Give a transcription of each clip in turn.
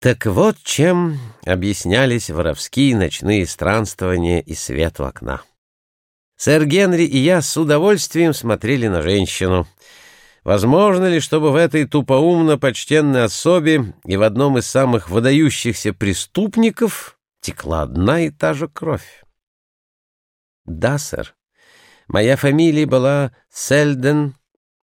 Так вот чем объяснялись воровские ночные странствования и свет в окна. Сэр Генри и я с удовольствием смотрели на женщину. Возможно ли, чтобы в этой тупоумно почтенной особе и в одном из самых выдающихся преступников текла одна и та же кровь? Да, сэр. Моя фамилия была Сельден,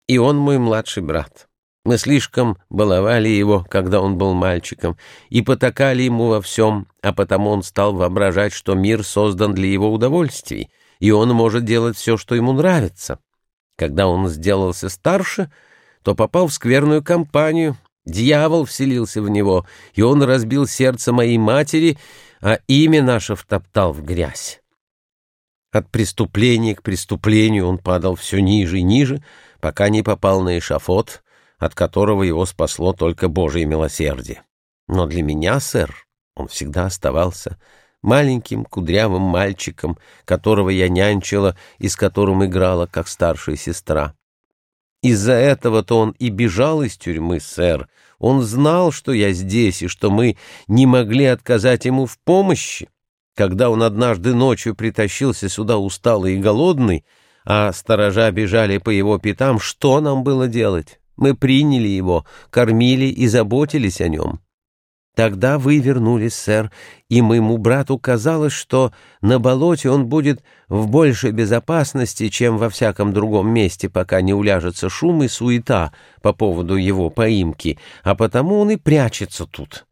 и он мой младший брат. Мы слишком баловали его, когда он был мальчиком, и потакали ему во всем, а потому он стал воображать, что мир создан для его удовольствий, и он может делать все, что ему нравится. Когда он сделался старше, то попал в скверную компанию, дьявол вселился в него, и он разбил сердце моей матери, а имя наше втоптал в грязь. От преступления к преступлению он падал все ниже и ниже, пока не попал на эшафот, от которого его спасло только Божие милосердие. Но для меня, сэр, он всегда оставался маленьким кудрявым мальчиком, которого я нянчила и с которым играла, как старшая сестра. Из-за этого-то он и бежал из тюрьмы, сэр. Он знал, что я здесь, и что мы не могли отказать ему в помощи. Когда он однажды ночью притащился сюда усталый и голодный, а сторожа бежали по его пятам, что нам было делать? Мы приняли его, кормили и заботились о нем. Тогда вы вернулись, сэр, и моему брату казалось, что на болоте он будет в большей безопасности, чем во всяком другом месте, пока не уляжется шум и суета по поводу его поимки, а потому он и прячется тут.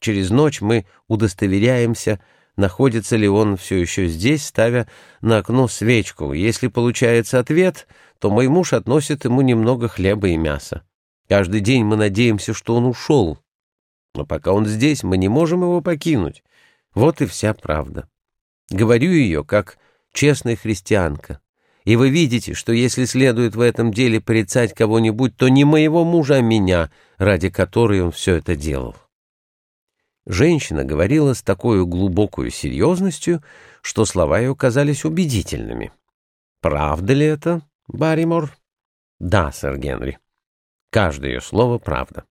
Через ночь мы удостоверяемся, находится ли он все еще здесь, ставя на окно свечку. Если получается ответ, то мой муж относит ему немного хлеба и мяса. Каждый день мы надеемся, что он ушел. Но пока он здесь, мы не можем его покинуть. Вот и вся правда. Говорю ее как честная христианка. И вы видите, что если следует в этом деле порицать кого-нибудь, то не моего мужа, а меня, ради которой он все это делал. Женщина говорила с такой глубокой серьезностью, что слова ее казались убедительными. «Правда ли это, Барримор?» «Да, сэр Генри. Каждое ее слово правда».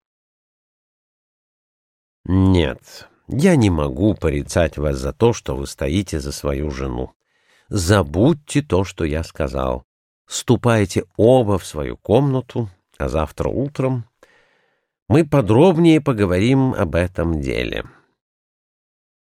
«Нет, я не могу порицать вас за то, что вы стоите за свою жену. Забудьте то, что я сказал. Ступайте оба в свою комнату, а завтра утром мы подробнее поговорим об этом деле.